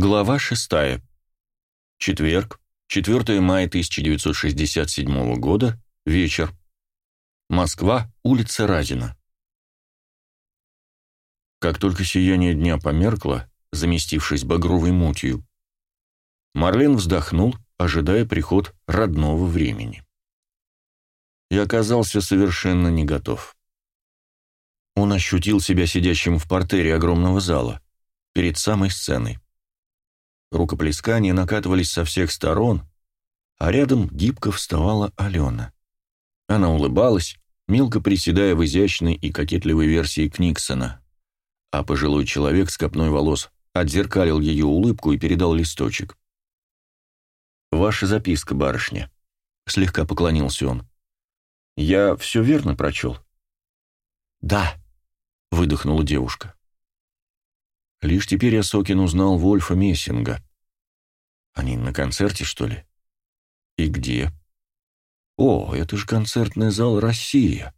Глава 6. Четверг, 4 мая 1967 года, вечер. Москва, улица Разина. Как только сияние дня померкло, заместившись багровой мутью, Марлен вздохнул, ожидая приход родного времени. И оказался совершенно не готов. Он ощутил себя сидящим в портере огромного зала, перед самой сценой. Рукоплескания накатывались со всех сторон, а рядом гибко вставала Алена. Она улыбалась, мелко приседая в изящной и кокетливой версии Книксона, а пожилой человек с копной волос отзеркалил ее улыбку и передал листочек. «Ваша записка, барышня», — слегка поклонился он. «Я все верно прочел?» «Да», — выдохнула девушка. Лишь теперь Осокин узнал Вольфа Мессинга. Они на концерте, что ли? И где? О, это же концертный зал «Россия».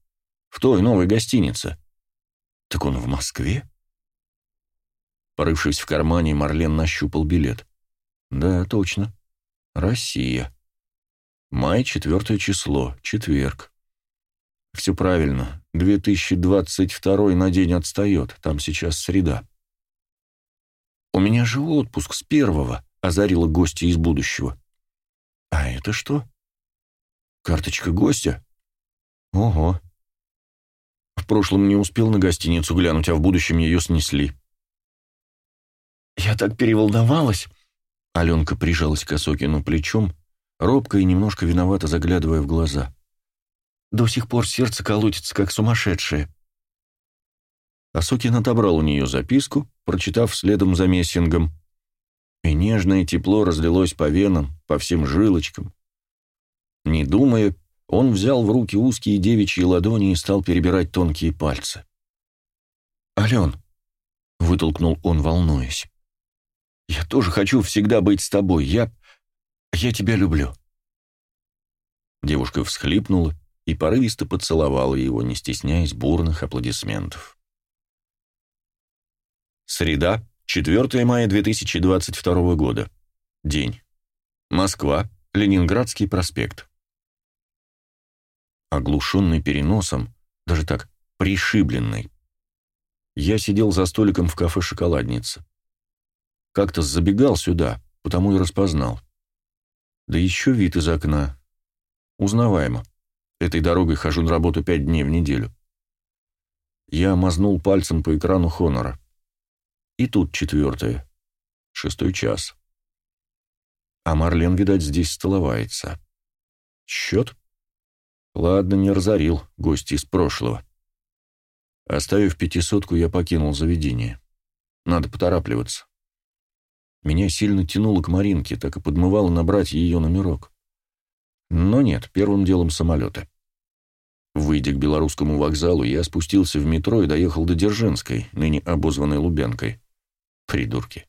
В той новой гостинице. Так он в Москве? Порывшись в кармане, Марлен нащупал билет. Да, точно. Россия. Май, четвертое число, четверг. Все правильно. 2022 на день отстает, там сейчас среда. «У меня же отпуск с первого», — озарила гостья из будущего. «А это что?» «Карточка гостя?» «Ого». В прошлом не успел на гостиницу глянуть, а в будущем ее снесли. «Я так переволновалась!» Аленка прижалась к Осокину плечом, робко и немножко виновато заглядывая в глаза. «До сих пор сердце колотится, как сумасшедшее». Осокин отобрал у нее записку, прочитав следом за Мессингом, и нежное тепло разлилось по венам, по всем жилочкам. Не думая, он взял в руки узкие девичьи ладони и стал перебирать тонкие пальцы. «Ален», — вытолкнул он, волнуясь, — «я тоже хочу всегда быть с тобой. Я... я тебя люблю». Девушка всхлипнула и порывисто поцеловала его, не стесняясь бурных аплодисментов. Среда, 4 мая 2022 года. День. Москва, Ленинградский проспект. Оглушенный переносом, даже так, пришибленный. Я сидел за столиком в кафе «Шоколадница». Как-то забегал сюда, потому и распознал. Да еще вид из окна. Узнаваемо. Этой дорогой хожу на работу пять дней в неделю. Я мазнул пальцем по экрану Хонора. И тут четвертое. Шестой час. А Марлен, видать, здесь столовается. Счет? Ладно, не разорил гость из прошлого. Оставив пятисотку, я покинул заведение. Надо поторапливаться. Меня сильно тянуло к Маринке, так и подмывало набрать ее номерок. Но нет, первым делом самолеты. Выйдя к белорусскому вокзалу, я спустился в метро и доехал до Дзержинской, ныне обозванной Лубянкой. Придурки.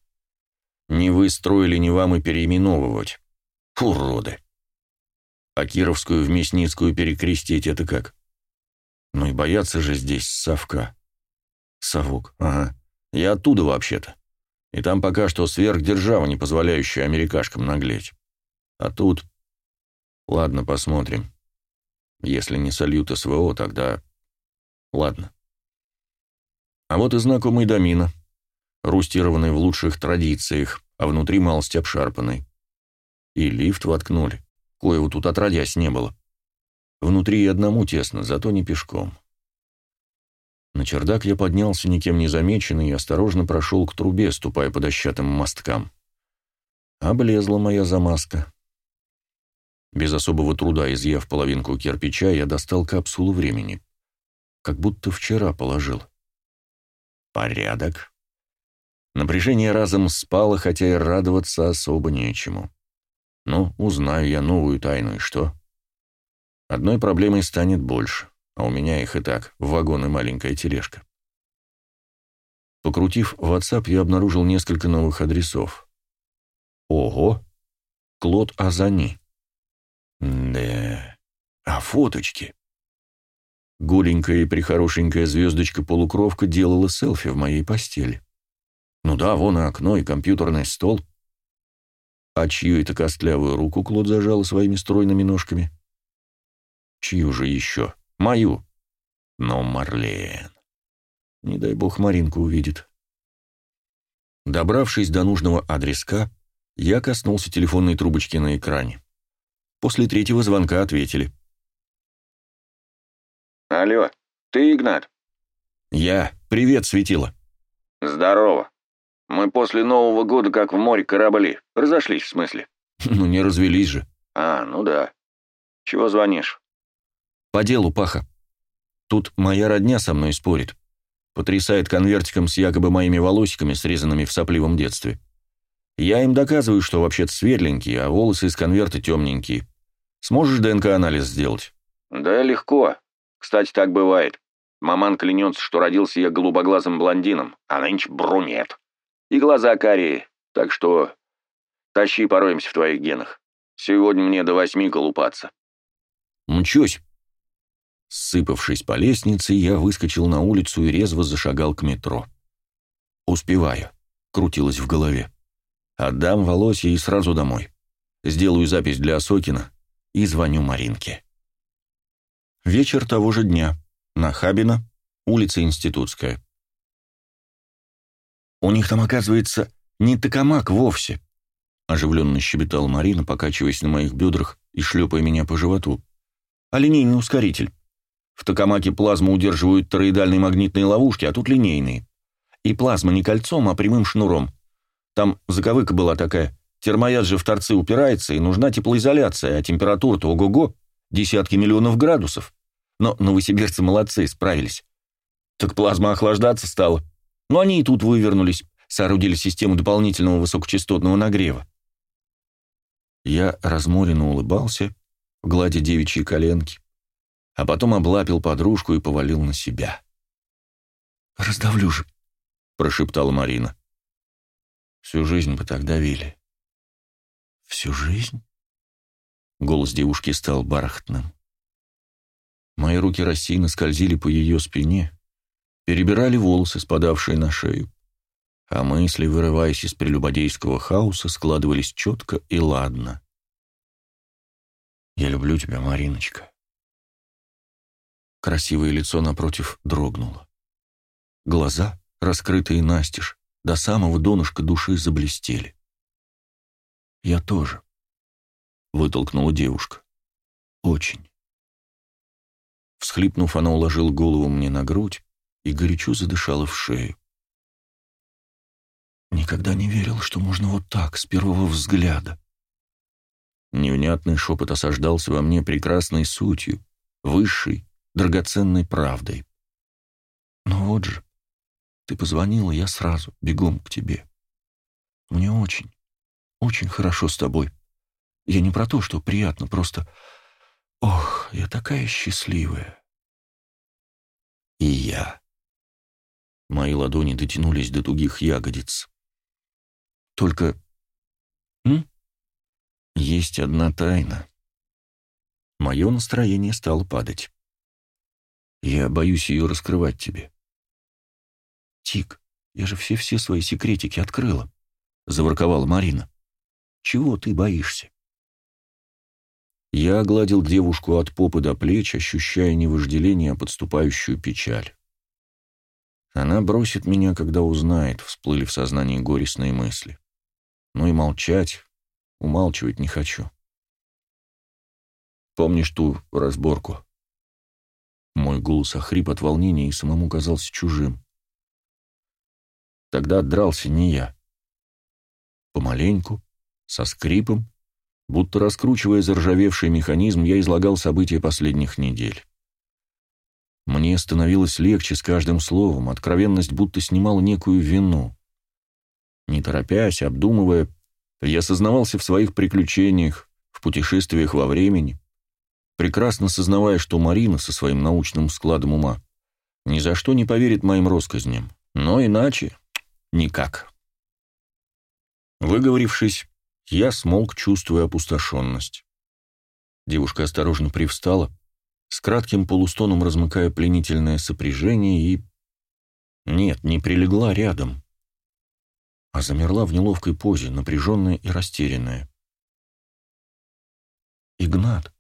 Не вы строили, не вам и переименовывать. Уроды. А Кировскую в Мясницкую перекрестить — это как? Ну и бояться же здесь совка. Совок, ага. Я оттуда вообще-то. И там пока что сверхдержава, не позволяющая америкашкам наглеть. А тут... Ладно, посмотрим. Если не сольют СВО, тогда... Ладно. А вот и знакомый Домина рустированный в лучших традициях, а внутри малость обшарпанный. И лифт воткнули, коего тут отродясь не было. Внутри и одному тесно, зато не пешком. На чердак я поднялся никем не замеченный и осторожно прошел к трубе, ступая по дощатым мосткам. Облезла моя замазка. Без особого труда, изъяв половинку кирпича, я достал капсулу времени. Как будто вчера положил. Порядок. Напряжение разом спало, хотя и радоваться особо нечему. Ну, узнаю я новую тайну, и что? Одной проблемой станет больше, а у меня их и так, вагон и маленькая тележка. Покрутив WhatsApp, я обнаружил несколько новых адресов. Ого! Клод Азани. Да, а фоточки? Голенькая и прихорошенькая звездочка-полукровка делала селфи в моей постели. Ну да, вон и окно, и компьютерный стол. А чью это костлявую руку Клод зажала своими стройными ножками? Чью же еще? Мою. Но Марлен. Не дай бог Маринку увидит. Добравшись до нужного адреска, я коснулся телефонной трубочки на экране. После третьего звонка ответили. «Алло, ты Игнат?» «Я. Привет, Светило». «Здорово. Мы после Нового года как в море корабли. Разошлись, в смысле?» «Ну, не развелись же». «А, ну да. Чего звонишь?» «По делу, Паха. Тут моя родня со мной спорит. Потрясает конвертиком с якобы моими волосиками, срезанными в сопливом детстве. Я им доказываю, что вообще-то светленькие, а волосы из конверта темненькие. Сможешь ДНК-анализ сделать?» «Да легко. Кстати, так бывает. Маман клянется, что родился я голубоглазым блондином, а нынче брунет. И глаза карие, так что тащи пороемся в твоих генах. Сегодня мне до восьми колупаться». «Мчусь». Сыпавшись по лестнице, я выскочил на улицу и резво зашагал к метро. «Успеваю», — крутилось в голове. «Отдам волосья и сразу домой. Сделаю запись для Осокина и звоню Маринке». Вечер того же дня. Нахабина, улица Институтская. «У них там, оказывается, не токамак вовсе», — оживленно щебетала Марина, покачиваясь на моих бедрах и шлепая меня по животу. «А линейный ускоритель. В токамаке плазму удерживают тороидальные магнитные ловушки, а тут линейные. И плазма не кольцом, а прямым шнуром. Там заковыка была такая. Термояд же в торцы упирается, и нужна теплоизоляция, а температура-то ого-го, десятки миллионов градусов. Но новосибирцы молодцы, справились. Так плазма охлаждаться стала. Но они и тут вывернулись, соорудили систему дополнительного высокочастотного нагрева. Я разморенно улыбался, гладя девичьи коленки, а потом облапил подружку и повалил на себя. «Раздавлю же», — прошептала Марина. «Всю жизнь бы так давили». «Всю жизнь?» Голос девушки стал бархатным. Мои руки рассеянно скользили по ее спине, перебирали волосы, спадавшие на шею, а мысли, вырываясь из прелюбодейского хаоса, складывались четко и ладно. «Я люблю тебя, Мариночка». Красивое лицо напротив дрогнуло. Глаза, раскрытые настежь, до самого донышка души заблестели. «Я тоже», — вытолкнула девушка. «Очень». Всхлипнув, она уложила голову мне на грудь и горячо задышала в шею. Никогда не верил, что можно вот так, с первого взгляда. Невнятный шепот осаждался во мне прекрасной сутью, высшей, драгоценной правдой. Но вот же, ты позвонила, я сразу, бегом к тебе. Мне очень, очень хорошо с тобой. Я не про то, что приятно, просто Ох, я такая счастливая. И я. Мои ладони дотянулись до тугих ягодиц. Только... М? Есть одна тайна. Мое настроение стало падать. Я боюсь ее раскрывать тебе. Тик, я же все-все свои секретики открыла, — заворковала Марина. Чего ты боишься? Я огладил девушку от попы до плеч, ощущая не вожделение, а подступающую печаль. Она бросит меня, когда узнает, всплыли в сознании горестные мысли. Ну и молчать, умалчивать не хочу. Помнишь ту разборку? Мой голос охрип от волнения и самому казался чужим. Тогда дрался не я. Помаленьку, со скрипом, Будто раскручивая заржавевший механизм, я излагал события последних недель. Мне становилось легче с каждым словом, откровенность будто снимала некую вину. Не торопясь, обдумывая, я сознавался в своих приключениях, в путешествиях во времени, прекрасно сознавая, что Марина со своим научным складом ума ни за что не поверит моим россказням, но иначе никак. Выговорившись, я смолк, чувствуя опустошенность. Девушка осторожно привстала, с кратким полустоном размыкая пленительное сопряжение и... Нет, не прилегла рядом. а замерла в неловкой позе, напряженная и растерянная. «Игнат!»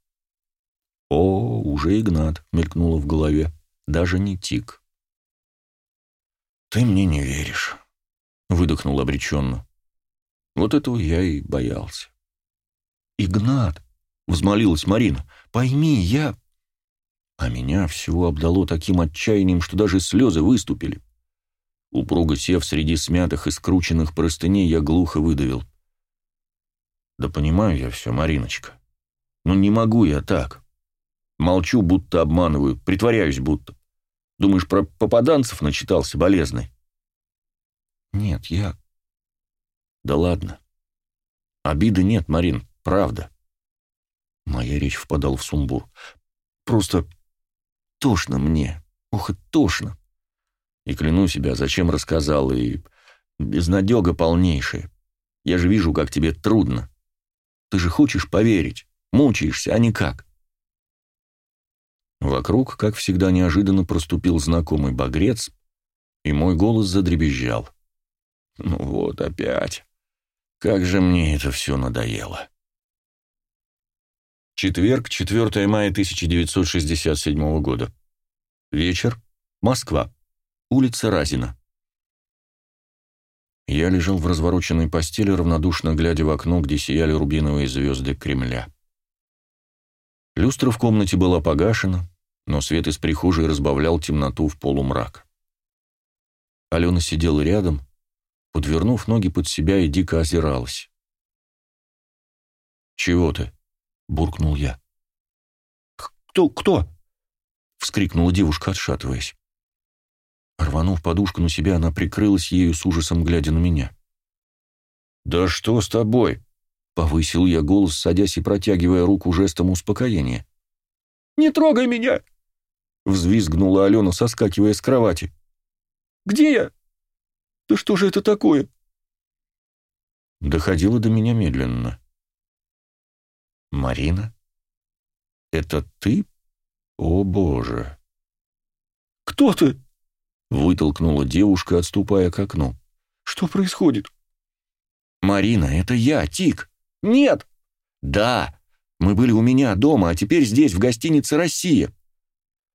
«О, уже Игнат!» — мелькнуло в голове. «Даже не тик». «Ты мне не веришь», — выдохнул обреченно. Вот этого я и боялся. «Игнат!» — взмолилась Марина. «Пойми, я...» А меня всего обдало таким отчаянием, что даже слезы выступили. Упруго сев среди смятых и скрученных простыней, я глухо выдавил. «Да понимаю я все, Мариночка. Но не могу я так. Молчу, будто обманываю, притворяюсь, будто. Думаешь, про попаданцев начитался болезный?» «Нет, я...» «Да ладно. Обиды нет, Марин, правда». Моя речь впадала в сумбур. «Просто тошно мне. Ох, тошно. И кляну себя, зачем рассказал, и безнадега полнейшая. Я же вижу, как тебе трудно. Ты же хочешь поверить, мучаешься, а никак. Вокруг, как всегда, неожиданно проступил знакомый багрец, и мой голос задребезжал. Ну вот опять. Как же мне это все надоело. Четверг, 4 мая 1967 года. Вечер. Москва. Улица Разина. Я лежал в развороченной постели, равнодушно глядя в окно, где сияли рубиновые звезды Кремля. Люстра в комнате была погашена, но свет из прихожей разбавлял темноту в полумрак. Алена сидела рядом, подвернув ноги под себя и дико озиралась. «Чего ты?» — буркнул я. «Кто? Кто?» — вскрикнула девушка, отшатываясь. Рванув подушку на себя, она прикрылась ею с ужасом, глядя на меня. «Да что с тобой?» — повысил я голос, садясь и протягивая руку жестом успокоения. «Не трогай меня!» — взвизгнула Алена, соскакивая с кровати. «Где я? Да что же это такое?» Доходило до меня медленно. «Марина? Это ты? О, Боже!» «Кто ты?» Вытолкнула девушка, отступая к окну. «Что происходит?» «Марина, это я, Тик!» «Нет!» «Да! Мы были у меня дома, а теперь здесь, в гостинице «Россия».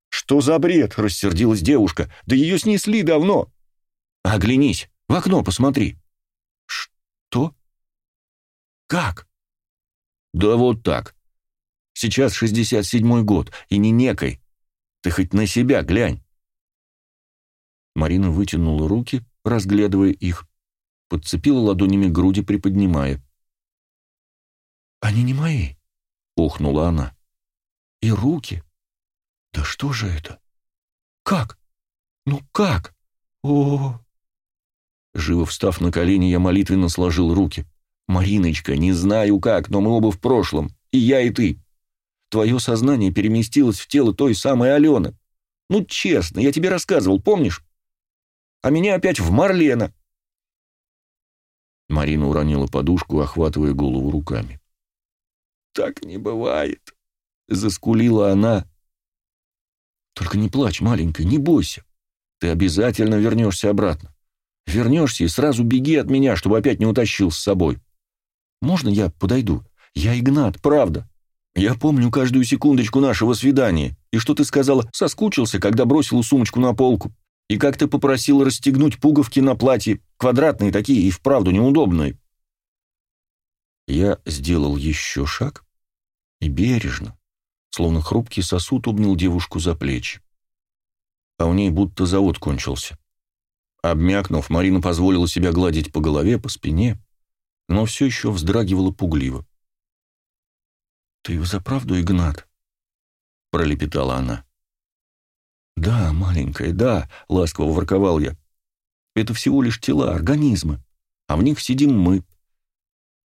«Что за бред?» — рассердилась девушка. «Да ее снесли давно!» «Оглянись, в окно посмотри!» «Что? Как?» «Да вот так. Сейчас шестьдесят седьмой год, и не некой. Ты хоть на себя глянь!» Марина вытянула руки, разглядывая их, подцепила ладонями груди, приподнимая. «Они не мои», — охнула она. «И руки? Да что же это? Как? Ну как? О, Живо встав на колени, я молитвенно сложил руки. «Мариночка, не знаю как, но мы оба в прошлом, и я, и ты. Твое сознание переместилось в тело той самой Алены. Ну, честно, я тебе рассказывал, помнишь? а меня опять в Марлена!» Марина уронила подушку, охватывая голову руками. «Так не бывает!» — заскулила она. «Только не плачь, маленькая, не бойся. Ты обязательно вернешься обратно. Вернешься и сразу беги от меня, чтобы опять не утащил с собой. Можно я подойду? Я Игнат, правда. Я помню каждую секундочку нашего свидания, и что ты сказала, соскучился, когда бросила сумочку на полку. И как ты попросил расстегнуть пуговки на платье, квадратные такие и вправду неудобные. Я сделал еще шаг и бережно, словно хрупкий сосуд, обнял девушку за плечи. А у ней будто завод кончился. Обмякнув, Марина позволила себя гладить по голове, по спине, но все еще вздрагивала пугливо. «Ты взаправду Игнат?» — пролепетала она. «Да, маленькая, да», — ласково ворковал я. «Это всего лишь тела, организмы, а в них сидим мы.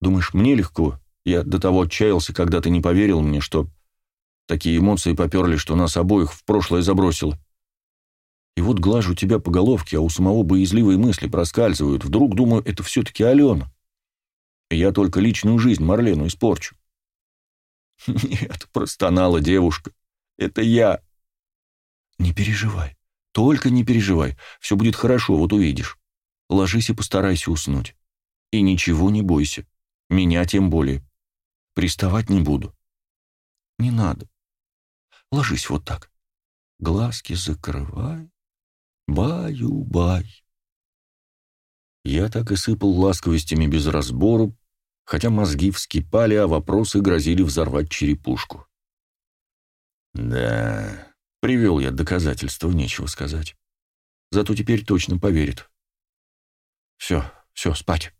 Думаешь, мне легко? Я до того отчаялся, когда ты не поверил мне, что такие эмоции поперли, что нас обоих в прошлое забросило. И вот глажу тебя по головке, а у самого боязливые мысли проскальзывают. Вдруг, думаю, это все-таки Алена. Я только личную жизнь Марлену испорчу». «Нет», — простонала девушка, — «это я». «Не переживай. Только не переживай. Все будет хорошо, вот увидишь. Ложись и постарайся уснуть. И ничего не бойся. Меня тем более. Приставать не буду. Не надо. Ложись вот так. Глазки закрывай. Баю-бай. Я так и сыпал ласковостями без разбору, хотя мозги вскипали, а вопросы грозили взорвать черепушку. Да, привел я доказательства, нечего сказать. Зато теперь точно поверит. Все, все, спать.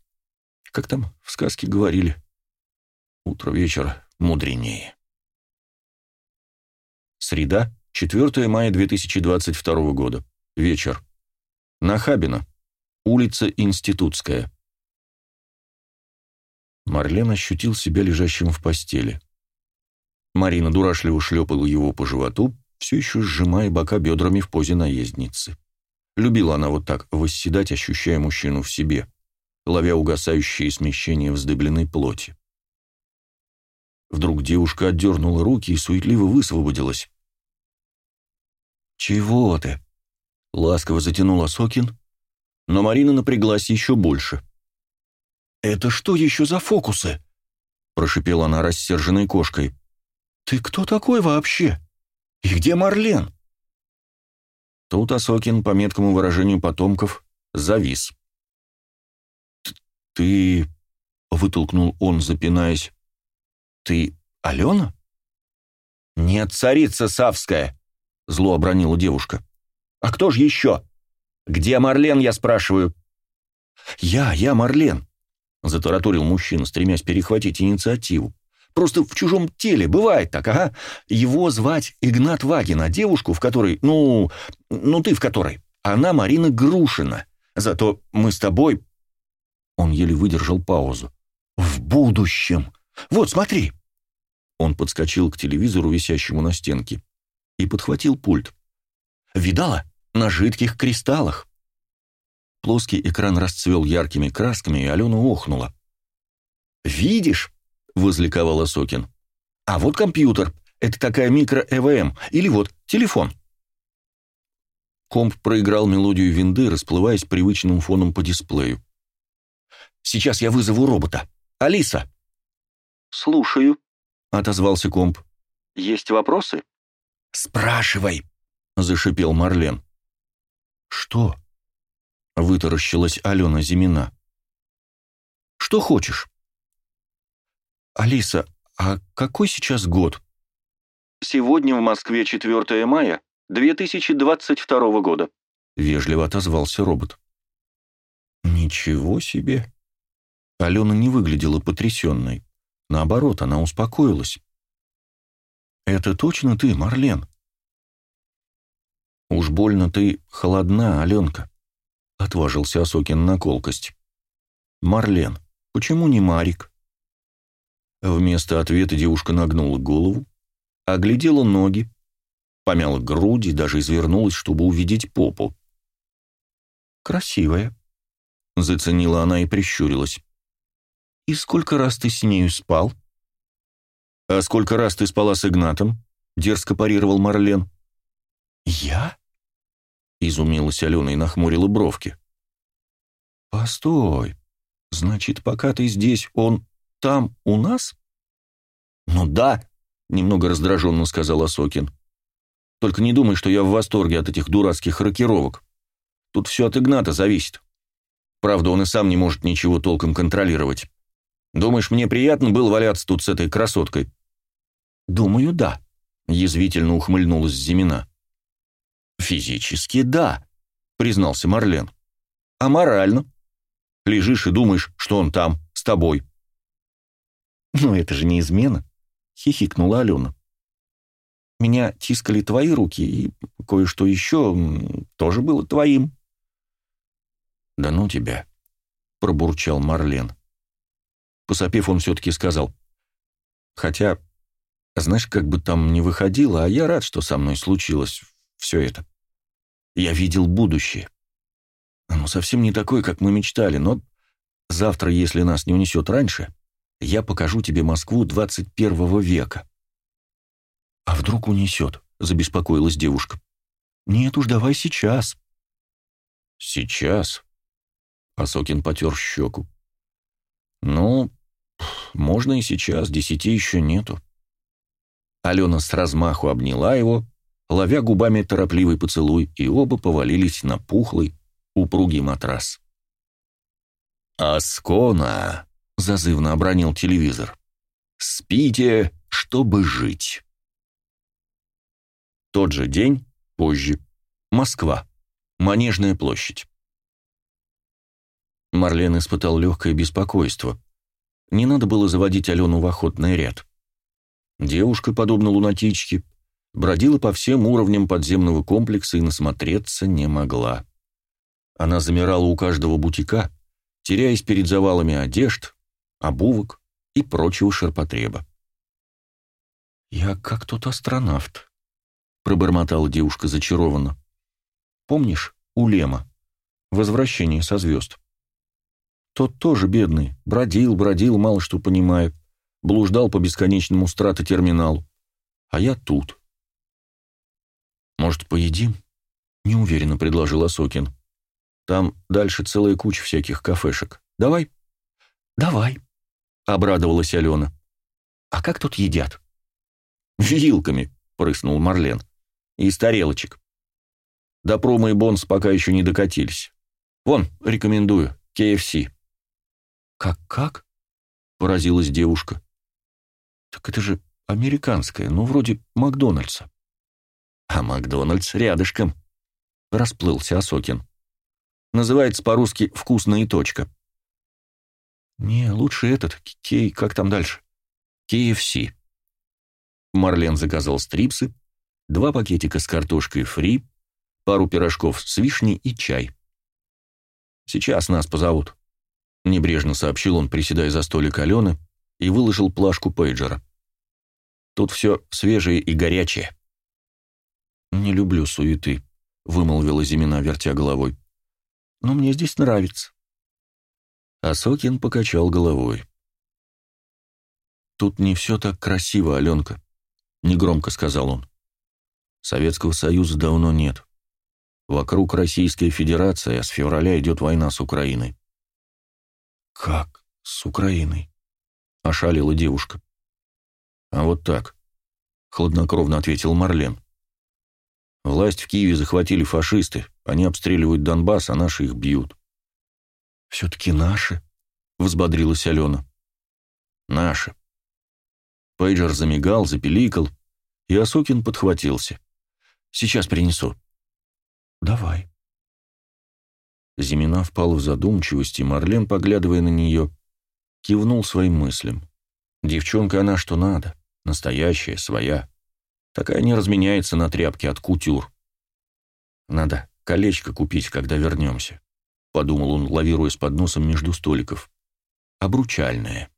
Как там в сказке говорили. Утро вечера мудренее. Среда, 4 мая 2022 года. Вечер. Нахабино. Улица Институтская. Марлен ощутил себя лежащим в постели. Марина дурашливо шлепала его по животу, все еще сжимая бока бедрами в позе наездницы. Любила она вот так восседать, ощущая мужчину в себе, ловя угасающие смещения вздыбленной плоти. Вдруг девушка отдернула руки и суетливо высвободилась. «Чего ты?» — ласково затянула Сокин, но Марина напряглась еще больше. «Это что еще за фокусы?» — прошипела она рассерженной кошкой. «Ты кто такой вообще? И где Марлен?» Тут Осокин, по меткому выражению потомков, завис. «Ты...» — вытолкнул он, запинаясь. «Ты Алена?» «Нет, царица Савская!» — зло обронила девушка. «А кто же еще? Где Марлен, я спрашиваю?» «Я, я Марлен», — затараторил мужчина, стремясь перехватить инициативу. «Просто в чужом теле, бывает так, ага. Его звать Игнат Вагин, а девушку, в которой, ну, ну ты в которой, она Марина Грушина. Зато мы с тобой...» Он еле выдержал паузу. «В будущем!» Вот, смотри!» Он подскочил к телевизору, висящему на стенке, и подхватил пульт. «Видала? На жидких кристаллах!» Плоский экран расцвел яркими красками, и Алена охнула. «Видишь?» — возликовал Сокин. «А вот компьютер. Это такая микро-ЭВМ. Или вот, телефон». Комп проиграл мелодию винды, расплываясь привычным фоном по дисплею. «Сейчас я вызову робота. Алиса!» «Слушаю», — отозвался комп. «Есть вопросы?» «Спрашивай», — зашипел Марлен. «Что?» — вытаращилась Алена Зимина. «Что хочешь?» «Алиса, а какой сейчас год?» «Сегодня в Москве 4 мая 2022 года», — вежливо отозвался робот. «Ничего себе!» Алена не выглядела потрясенной. Наоборот, она успокоилась. «Это точно ты, Марлен?» «Уж больно ты холодна, Аленка», — отважился Осокин на колкость. «Марлен, почему не Марик?» Вместо ответа девушка нагнула голову, оглядела ноги, помяла груди, даже извернулась, чтобы увидеть попу. «Красивая», — заценила она и прищурилась. «И сколько раз ты с нею спал?» «А сколько раз ты спала с Игнатом?» — дерзко парировал Марлен. «Я?» — изумилась Алена и нахмурила бровки. «Постой. Значит, пока ты здесь, он там, у нас?» «Ну да», — немного раздраженно сказал Осокин. «Только не думай, что я в восторге от этих дурацких рокировок. Тут все от Игната зависит. Правда, он и сам не может ничего толком контролировать. Думаешь, мне приятно было валяться тут с этой красоткой?» «Думаю, да», — язвительно ухмыльнулась Зимина. «Физически да», — признался Марлен. «А морально? Лежишь и думаешь, что он там, с тобой». «Но это же не измена», — хихикнула Алена. «Меня тискали твои руки, и кое-что еще тоже было твоим». «Да ну тебя», — пробурчал Марлен. Посопев, он все-таки сказал. «Хотя, знаешь, как бы там ни выходило, а я рад, что со мной случилось все это. Я видел будущее. Оно совсем не такое, как мы мечтали, но завтра, если нас не унесет раньше, я покажу тебе Москву 21 века». «А вдруг унесет?» — забеспокоилась девушка. «Нет уж, давай сейчас». «Сейчас?» — Осокин потер щеку. Ну, можно и сейчас, десяти еще нету. Алена с размаху обняла его, ловя губами торопливый поцелуй, и оба повалились на пухлый, упругий матрас. «Аскона!» — зазывно обронил телевизор. «Спите, чтобы жить!» Тот же день, позже. Москва. Манежная площадь. Марлен испытал легкое беспокойство. Не надо было заводить Алену в охотный ряд. Девушка, подобно лунатичке, бродила по всем уровням подземного комплекса и насмотреться не могла. Она замирала у каждого бутика, теряясь перед завалами одежд, обувок и прочего ширпотреба. «Я как тот астронавт», — пробормотала девушка зачарованно. «Помнишь, у Лема? Возвращение со звезд. Тот тоже бедный, бродил, бродил, мало что понимает, блуждал по бесконечному стратотерминалу. А я тут». «Может, поедим?» — неуверенно предложил Осокин. «Там дальше целая куча всяких кафешек. Давай?» «Давай», — обрадовалась Алена. «А как тут едят?» «Вилками», — прыснул Марлен. «Из тарелочек. До промо и бонс пока еще не докатились. Вон, рекомендую, KFC». «Как-как?» — поразилась девушка. «Так это же американское, ну, вроде Макдональдса». «А Макдональдс рядышком», — расплылся Осокин. «Называется по-русски «вкусная точка». «Не, лучше этот, Кей, как там дальше?» KFC. Марлен заказал стрипсы, два пакетика с картошкой фри, пару пирожков с вишней и чай. «Сейчас нас позовут», — небрежно сообщил он, приседая за столик Алены, и выложил плашку пейджера. «Тут все свежее и горячее». «Не люблю суеты», — вымолвила Зимина, вертя головой. «Но мне здесь нравится». Асокин покачал головой. «Тут не все так красиво, Аленка», — негромко сказал он. «Советского Союза давно нет. Вокруг Российская Федерация, а с февраля идет война с Украиной». «Как с Украиной?» — ошалила девушка. «А вот так», — хладнокровно ответил Марлен. «Власть в Киеве захватили фашисты, они обстреливают Донбасс, а наши их бьют». «Все-таки наши?» — взбодрилась Алена. «Наши», Пейджер замигал, запеликал, и Осокин подхватился. «Сейчас принесу». «Давай». Зимина впала в задумчивость, и Марлен, поглядывая на нее, кивнул своим мыслям. «Девчонка она что надо, настоящая, своя. Такая не разменяется на тряпке от кутюр. Надо колечко купить, когда вернемся», — подумал он, лавируя с подносом между столиков. «Обручальное».